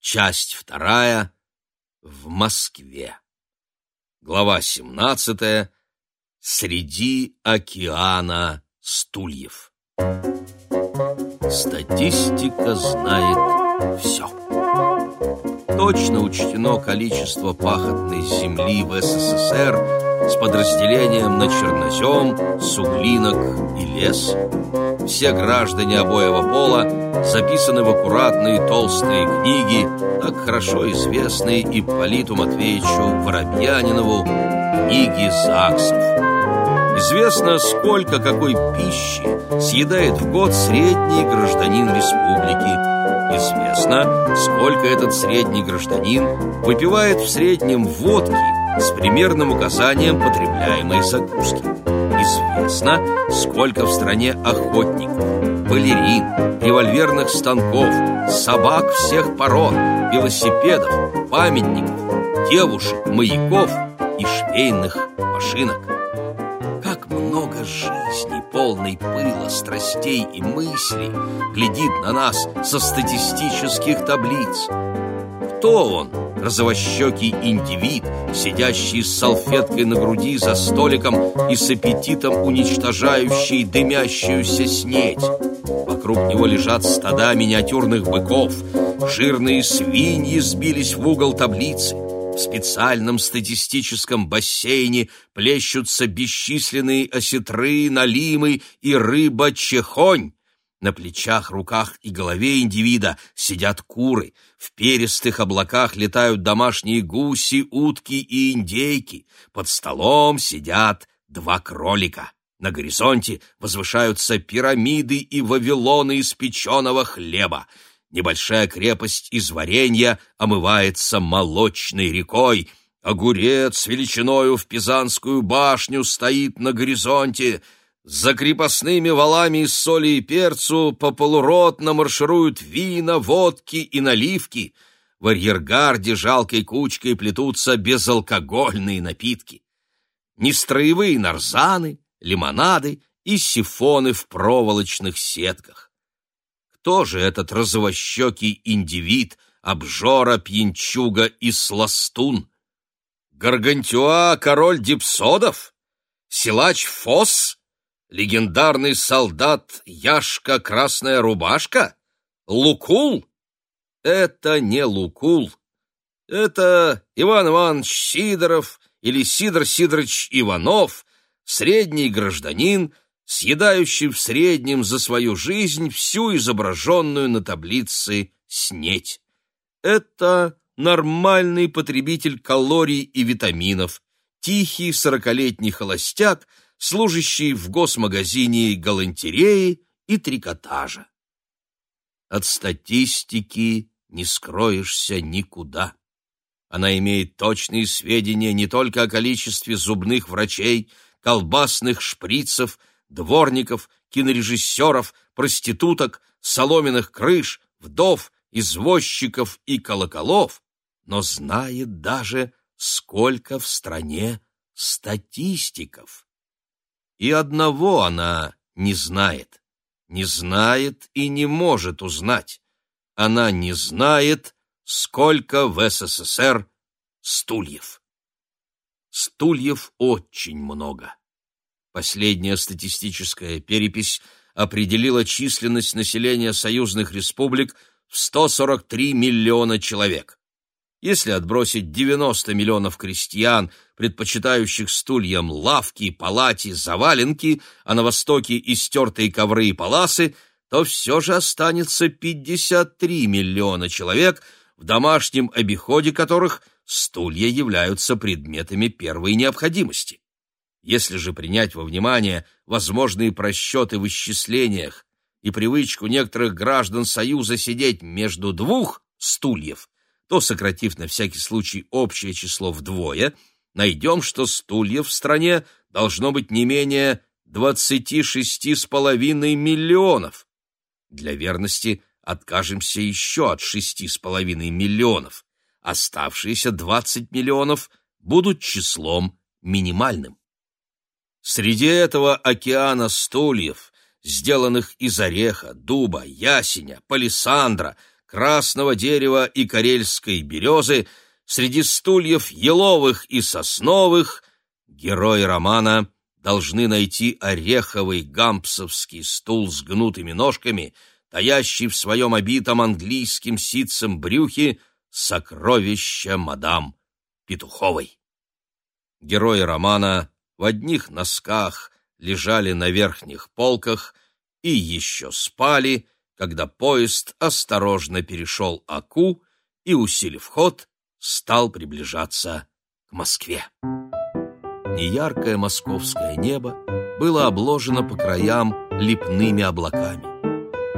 Часть вторая. В Москве. Глава семнадцатая. Среди океана стульев. Статистика знает все. Точно учтено количество пахотной земли в СССР с подразделением на чернозем, суглинок и лес. Все граждане обоего пола записаны в аккуратные толстые книги, так хорошо известные Ипполиту Матвеевичу Воробьянинову «Книги ЗАГСов». Известно, сколько какой пищи съедает в год средний гражданин республики. Известно, сколько этот средний гражданин выпивает в среднем водки с примерным указанием потребляемой закуски. Известно, сколько в стране охотников, балерин, револьверных станков, собак всех пород, велосипедов, памятников, девушек, маяков и швейных машинок много жизни, полной пыла, страстей и мыслей, глядит на нас со статистических таблиц. Кто он, розовощекий индивид, сидящий с салфеткой на груди за столиком и с аппетитом уничтожающий дымящуюся снеть? Вокруг него лежат стада миниатюрных быков, жирные свиньи сбились в угол таблицы, в специальном статистическом бассейне плещутся бесчисленные осетры, налимы и рыба-чехонь. На плечах, руках и голове индивида сидят куры, в перистых облаках летают домашние гуси, утки и индейки, под столом сидят два кролика. На горизонте возвышаются пирамиды и вавилоны из печеного хлеба. Небольшая крепость из варенья омывается молочной рекой. Огурец величиною в Пизанскую башню стоит на горизонте. За крепостными валами из соли и перцу по полуротно маршируют вина, водки и наливки. В арьергарде жалкой кучкой плетутся безалкогольные напитки. Нестроевые нарзаны, лимонады и сифоны в проволочных сетках. Кто же этот розовощекий индивид, обжора, пьянчуга и сластун? Гаргантюа, король дипсодов? Силач Фос? Легендарный солдат Яшка Красная Рубашка? Лукул? Это не Лукул. Это Иван Иванович Сидоров или Сидор Сидорович Иванов, средний гражданин, съедающий в среднем за свою жизнь всю изображенную на таблице снеть. Это нормальный потребитель калорий и витаминов, тихий сорокалетний холостяк, служащий в госмагазине галантереи и трикотажа. От статистики не скроешься никуда. Она имеет точные сведения не только о количестве зубных врачей, колбасных шприцев, дворников, кинорежиссеров, проституток, соломенных крыш, вдов, извозчиков и колоколов, но знает даже, сколько в стране статистиков. И одного она не знает, не знает и не может узнать. Она не знает, сколько в СССР стульев. Стульев очень много. Последняя статистическая перепись определила численность населения союзных республик в 143 миллиона человек. Если отбросить 90 миллионов крестьян, предпочитающих стульям лавки, палати, заваленки, а на востоке истертые ковры и паласы, то все же останется 53 миллиона человек, в домашнем обиходе которых стулья являются предметами первой необходимости. Если же принять во внимание возможные просчеты в исчислениях и привычку некоторых граждан Союза сидеть между двух стульев, то, сократив на всякий случай общее число вдвое, найдем, что стульев в стране должно быть не менее 26,5 миллионов. Для верности откажемся еще от 6,5 миллионов. Оставшиеся 20 миллионов будут числом минимальным. Среди этого океана стульев, сделанных из ореха, дуба, ясеня, палисандра, красного дерева и карельской березы, среди стульев еловых и сосновых, герои романа должны найти ореховый гампсовский стул с гнутыми ножками, таящий в своем обитом английским ситцем брюхе сокровища мадам Петуховой. Герои романа в одних носках лежали на верхних полках и еще спали, когда поезд осторожно перешел Аку и, усилив ход, стал приближаться к Москве. Неяркое московское небо было обложено по краям лепными облаками.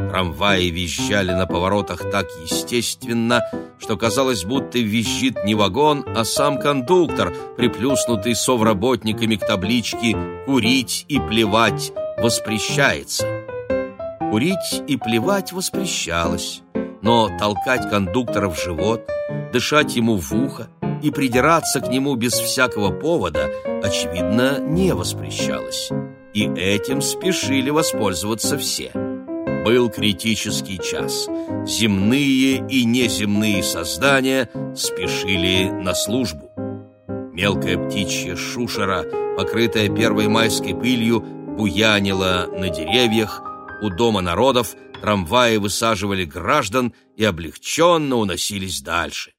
Трамваи визжали на поворотах так естественно, что казалось, будто визжит не вагон, а сам кондуктор, приплюснутый совработниками к табличке «Курить и плевать воспрещается». Курить и плевать воспрещалось, но толкать кондуктора в живот, дышать ему в ухо и придираться к нему без всякого повода, очевидно, не воспрещалось. И этим спешили воспользоваться все. Был критический час. Земные и неземные создания спешили на службу. Мелкая птичья шушера, покрытая первой майской пылью, буянила на деревьях, у Дома народов трамваи высаживали граждан и облегченно уносились дальше.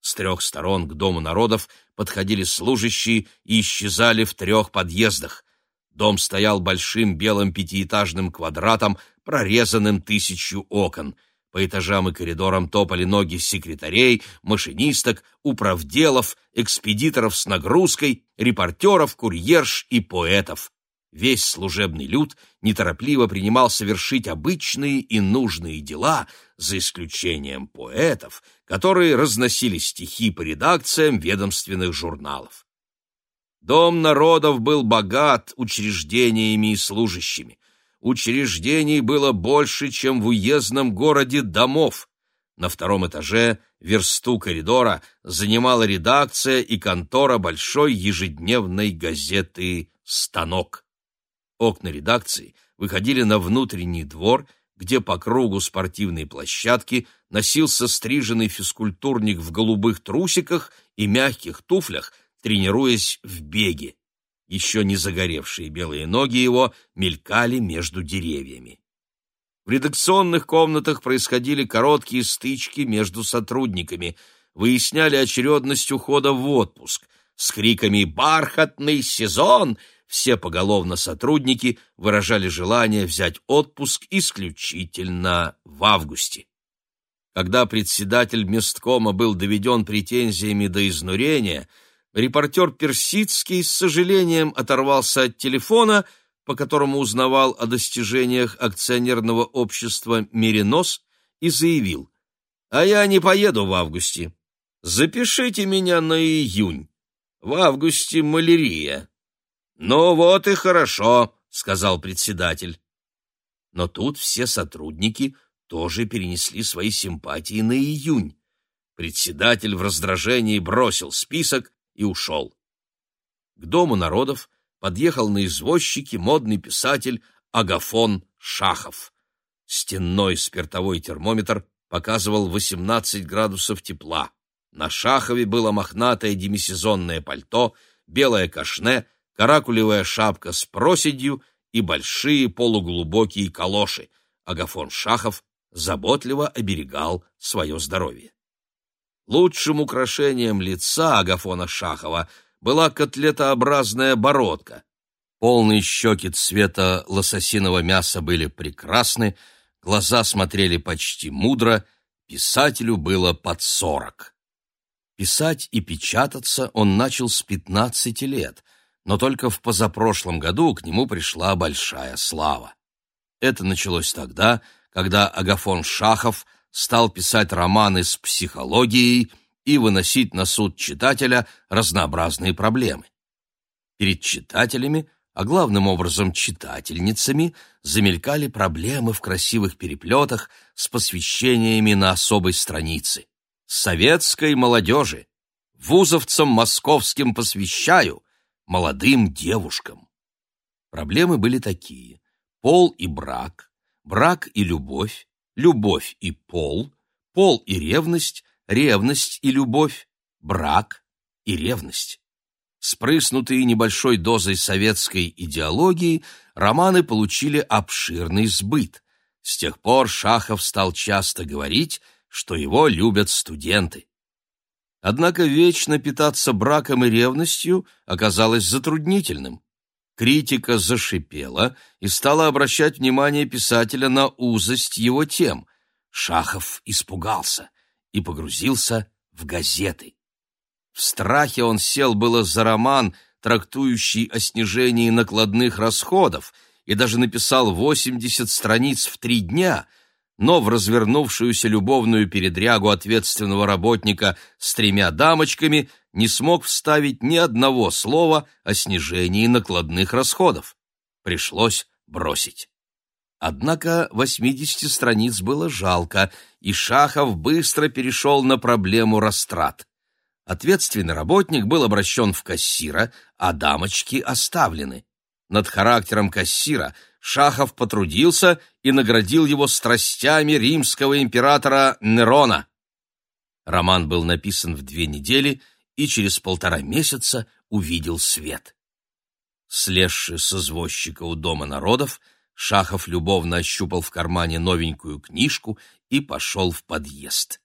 С трех сторон к Дому народов подходили служащие и исчезали в трех подъездах. Дом стоял большим белым пятиэтажным квадратом, прорезанным тысячу окон. По этажам и коридорам топали ноги секретарей, машинисток, управделов, экспедиторов с нагрузкой, репортеров, курьерш и поэтов. Весь служебный люд неторопливо принимал совершить обычные и нужные дела, за исключением поэтов, которые разносили стихи по редакциям ведомственных журналов. Дом народов был богат учреждениями и служащими. Учреждений было больше, чем в уездном городе домов. На втором этаже версту коридора занимала редакция и контора большой ежедневной газеты «Станок». Окна редакции выходили на внутренний двор, где по кругу спортивной площадки носился стриженный физкультурник в голубых трусиках и мягких туфлях, тренируясь в беге. Еще не загоревшие белые ноги его мелькали между деревьями. В редакционных комнатах происходили короткие стычки между сотрудниками, выясняли очередность ухода в отпуск. С криками «Бархатный сезон!» Все поголовно сотрудники выражали желание взять отпуск исключительно в августе. Когда председатель месткома был доведен претензиями до изнурения, репортер Персидский с сожалением оторвался от телефона, по которому узнавал о достижениях акционерного общества «Меринос», и заявил, «А я не поеду в августе. Запишите меня на июнь. В августе малярия». «Ну вот и хорошо», — сказал председатель. Но тут все сотрудники тоже перенесли свои симпатии на июнь. Председатель в раздражении бросил список и ушел. К Дому народов подъехал на извозчике модный писатель Агафон Шахов. Стенной спиртовой термометр показывал 18 градусов тепла. На Шахове было мохнатое демисезонное пальто, белое кашне — каракулевая шапка с проседью и большие полуглубокие калоши. Агафон Шахов заботливо оберегал свое здоровье. Лучшим украшением лица Агафона Шахова была котлетообразная бородка. Полные щеки цвета лососиного мяса были прекрасны, глаза смотрели почти мудро, писателю было под сорок. Писать и печататься он начал с пятнадцати лет — но только в позапрошлом году к нему пришла большая слава. Это началось тогда, когда Агафон Шахов стал писать романы с психологией и выносить на суд читателя разнообразные проблемы. Перед читателями, а главным образом читательницами, замелькали проблемы в красивых переплетах с посвящениями на особой странице. Советской молодежи, вузовцам московским посвящаю – молодым девушкам. Проблемы были такие. Пол и брак, брак и любовь, любовь и пол, пол и ревность, ревность и любовь, брак и ревность. Спрыснутые небольшой дозой советской идеологии, романы получили обширный сбыт. С тех пор Шахов стал часто говорить, что его любят студенты. Однако вечно питаться браком и ревностью оказалось затруднительным. Критика зашипела и стала обращать внимание писателя на узость его тем. Шахов испугался и погрузился в газеты. В страхе он сел было за роман, трактующий о снижении накладных расходов, и даже написал 80 страниц в три дня, но в развернувшуюся любовную передрягу ответственного работника с тремя дамочками не смог вставить ни одного слова о снижении накладных расходов. Пришлось бросить. Однако 80 страниц было жалко, и Шахов быстро перешел на проблему растрат. Ответственный работник был обращен в кассира, а дамочки оставлены. Над характером кассира Шахов потрудился и наградил его страстями римского императора Нерона. Роман был написан в две недели и через полтора месяца увидел свет. Слезши с извозчика у Дома народов, Шахов любовно ощупал в кармане новенькую книжку и пошел в подъезд.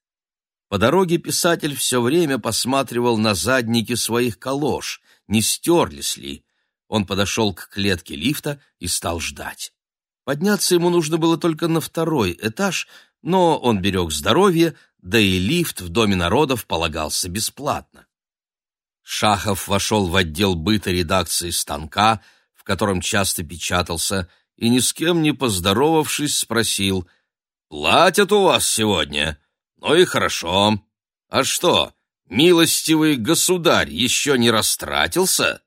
По дороге писатель все время посматривал на задники своих колош, не стерлись ли. Он подошел к клетке лифта и стал ждать. Подняться ему нужно было только на второй этаж, но он берег здоровье, да и лифт в Доме народов полагался бесплатно. Шахов вошел в отдел быта редакции «Станка», в котором часто печатался, и ни с кем не поздоровавшись спросил «Платят у вас сегодня?» Ну и хорошо. А что, милостивый государь еще не растратился?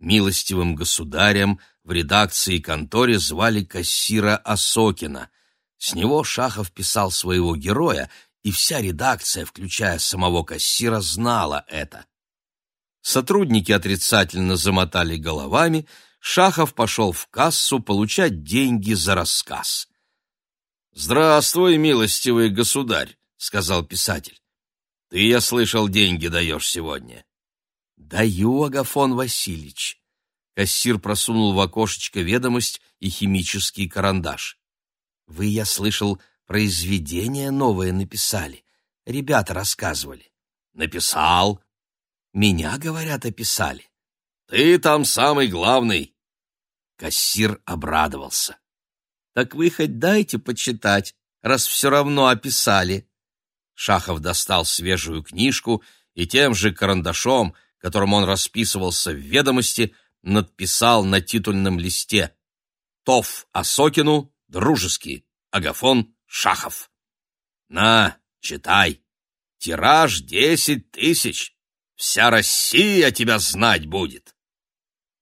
Милостивым государем в редакции и конторе звали кассира Осокина. С него Шахов писал своего героя, и вся редакция, включая самого кассира, знала это. Сотрудники отрицательно замотали головами, Шахов пошел в кассу получать деньги за рассказ. «Здравствуй, милостивый государь!» — сказал писатель. «Ты, я слышал, деньги даешь сегодня». «Даю, Агафон Васильевич». Кассир просунул в окошечко ведомость и химический карандаш. «Вы, я слышал, произведение новое написали. Ребята рассказывали». «Написал». «Меня, говорят, описали». «Ты там самый главный». Кассир обрадовался. «Так вы хоть дайте почитать, раз все равно описали». Шахов достал свежую книжку и тем же карандашом, которым он расписывался в ведомости, надписал на титульном листе «Тов Осокину, дружеский, Агафон Шахов». «На, читай. Тираж десять тысяч. Вся Россия тебя знать будет».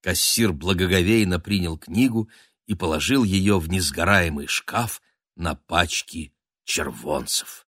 Кассир благоговейно принял книгу и положил ее в несгораемый шкаф на пачки червонцев.